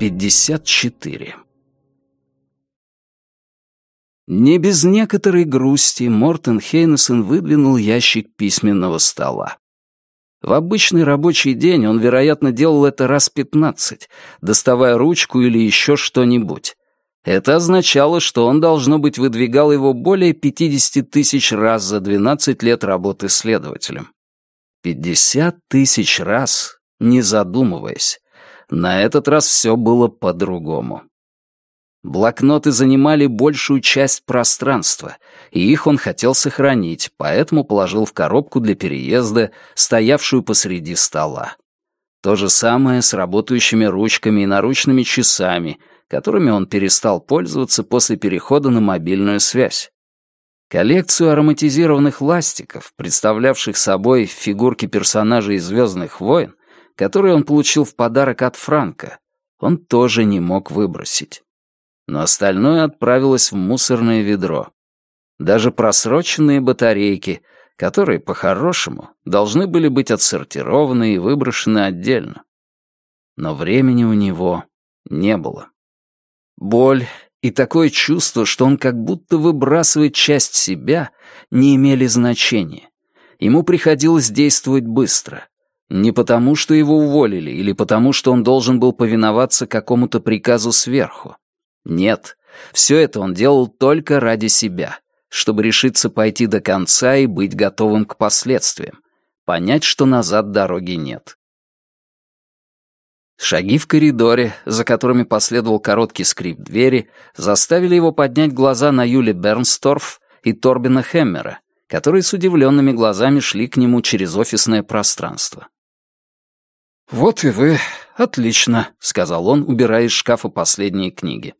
54 Не без некоторой грусти Мортен Хейнесон выдвинул ящик письменного стола. В обычный рабочий день он, вероятно, делал это раз пятнадцать, доставая ручку или еще что-нибудь. Это означало, что он, должно быть, выдвигал его более 50 тысяч раз за 12 лет работы следователем. 50 тысяч раз, не задумываясь. На этот раз все было по-другому. Блокноты занимали большую часть пространства, и их он хотел сохранить, поэтому положил в коробку для переезда, стоявшую посреди стола. То же самое с работающими ручками и наручными часами, которыми он перестал пользоваться после перехода на мобильную связь. Коллекцию ароматизированных ластиков, представлявших собой фигурки персонажей из «Звездных войн», которые он получил в подарок от Франка, он тоже не мог выбросить. Но остальное отправилось в мусорное ведро. Даже просроченные батарейки, которые, по-хорошему, должны были быть отсортированы и выброшены отдельно. Но времени у него не было. Боль и такое чувство, что он как будто выбрасывает часть себя, не имели значения. Ему приходилось действовать быстро. Не потому, что его уволили, или потому, что он должен был повиноваться какому-то приказу сверху. Нет, все это он делал только ради себя, чтобы решиться пойти до конца и быть готовым к последствиям, понять, что назад дороги нет. Шаги в коридоре, за которыми последовал короткий скрип двери, заставили его поднять глаза на Юли Бернсторф и Торбина Хеммера, которые с удивленными глазами шли к нему через офисное пространство. «Вот и вы. Отлично», — сказал он, убирая из шкафа последние книги.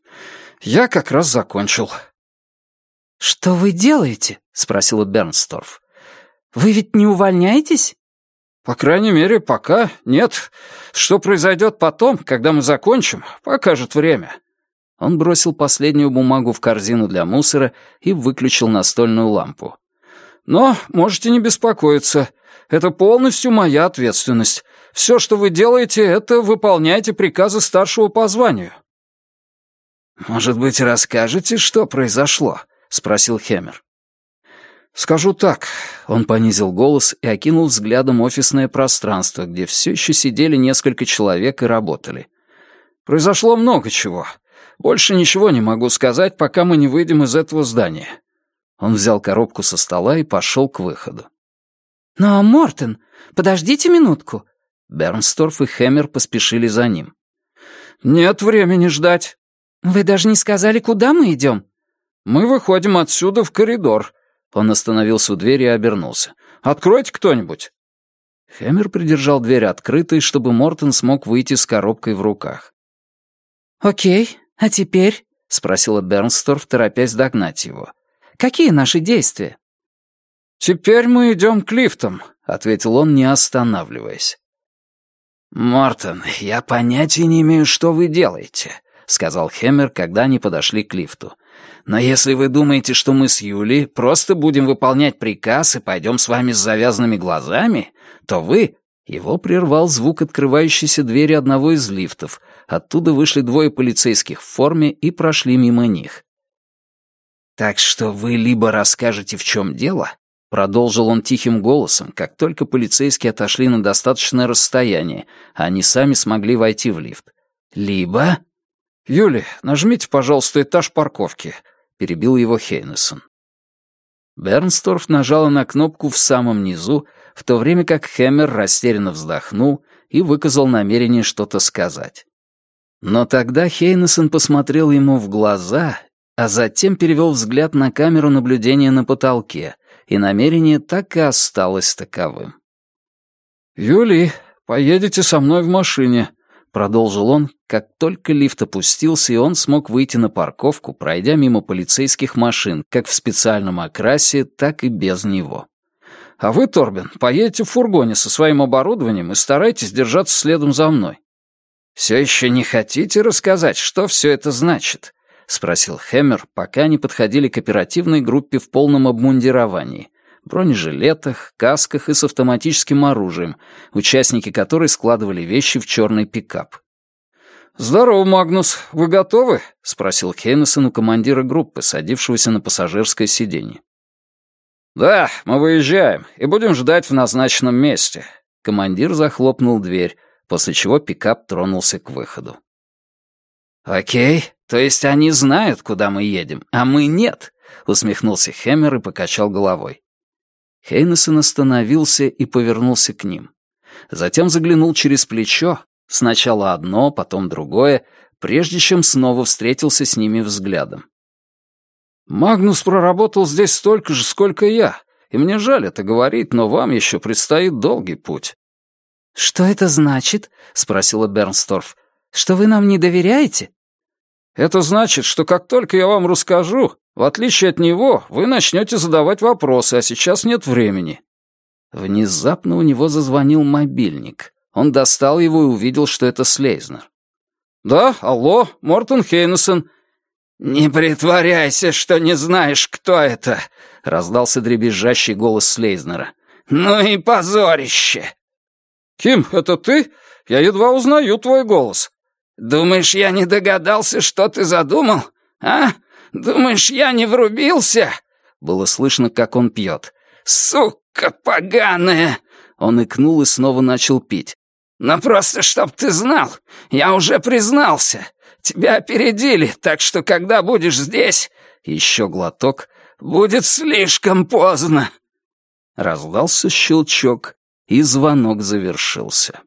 «Я как раз закончил». «Что вы делаете?» — спросила Бернсторф. «Вы ведь не увольняетесь?» «По крайней мере, пока нет. Что произойдет потом, когда мы закончим, покажет время». Он бросил последнюю бумагу в корзину для мусора и выключил настольную лампу. «Но можете не беспокоиться. Это полностью моя ответственность. Все, что вы делаете, это выполняйте приказы старшего по званию». «Может быть, расскажете, что произошло?» — спросил Хемер. «Скажу так», — он понизил голос и окинул взглядом офисное пространство, где все еще сидели несколько человек и работали. «Произошло много чего. Больше ничего не могу сказать, пока мы не выйдем из этого здания». Он взял коробку со стола и пошел к выходу. «Но, Мортен, подождите минутку». Бернсторф и Хэммер поспешили за ним. «Нет времени ждать». «Вы даже не сказали, куда мы идем?» «Мы выходим отсюда в коридор», он остановился у двери и обернулся. «Откройте кто-нибудь!» Хэммер придержал дверь открытой, чтобы Мортон смог выйти с коробкой в руках. «Окей, а теперь?» — спросила Бернсторф, торопясь догнать его. «Какие наши действия?» «Теперь мы идем к лифтам», — ответил он, не останавливаясь. «Мортон, я понятия не имею, что вы делаете», — сказал Хэммер, когда они подошли к лифту. Но если вы думаете, что мы с Юлей просто будем выполнять приказ и пойдем с вами с завязанными глазами, то вы...» Его прервал звук открывающейся двери одного из лифтов. Оттуда вышли двое полицейских в форме и прошли мимо них. «Так что вы либо расскажете, в чем дело», — продолжил он тихим голосом, как только полицейские отошли на достаточное расстояние, а они сами смогли войти в лифт. «Либо...» «Юли, нажмите, пожалуйста, этаж парковки перебил его Хейнесон. Бернсторф нажала на кнопку в самом низу, в то время как Хэммер растерянно вздохнул и выказал намерение что-то сказать. Но тогда Хейнесон посмотрел ему в глаза, а затем перевел взгляд на камеру наблюдения на потолке, и намерение так и осталось таковым. «Юли, поедете со мной в машине», Продолжил он, как только лифт опустился, и он смог выйти на парковку, пройдя мимо полицейских машин, как в специальном окрасе, так и без него. «А вы, Торбин, поедете в фургоне со своим оборудованием и старайтесь держаться следом за мной». «Все еще не хотите рассказать, что все это значит?» — спросил Хэммер, пока они подходили к оперативной группе в полном обмундировании — бронежилетах, касках и с автоматическим оружием, участники которой складывали вещи в черный пикап. «Здорово, Магнус. Вы готовы?» — спросил Хейнесон у командира группы, садившегося на пассажирское сиденье. «Да, мы выезжаем и будем ждать в назначенном месте». Командир захлопнул дверь, после чего пикап тронулся к выходу. «Окей, то есть они знают, куда мы едем, а мы нет», — усмехнулся Хэммер и покачал головой. Хейнесон остановился и повернулся к ним. Затем заглянул через плечо, сначала одно, потом другое, прежде чем снова встретился с ними взглядом. «Магнус проработал здесь столько же, сколько я, и мне жаль это говорить, но вам еще предстоит долгий путь». «Что это значит?» — спросила Бернсторф. «Что вы нам не доверяете?» «Это значит, что как только я вам расскажу, в отличие от него, вы начнете задавать вопросы, а сейчас нет времени». Внезапно у него зазвонил мобильник. Он достал его и увидел, что это Слейзнер. «Да, алло, Мортон Хейнесон». «Не притворяйся, что не знаешь, кто это», — раздался дребезжащий голос Слейзнера. «Ну и позорище!» «Ким, это ты? Я едва узнаю твой голос». «Думаешь, я не догадался, что ты задумал? А? Думаешь, я не врубился?» Было слышно, как он пьет. «Сука поганая!» Он икнул и снова начал пить. «Но просто чтоб ты знал, я уже признался. Тебя опередили, так что когда будешь здесь...» Еще глоток. «Будет слишком поздно!» Раздался щелчок, и звонок завершился.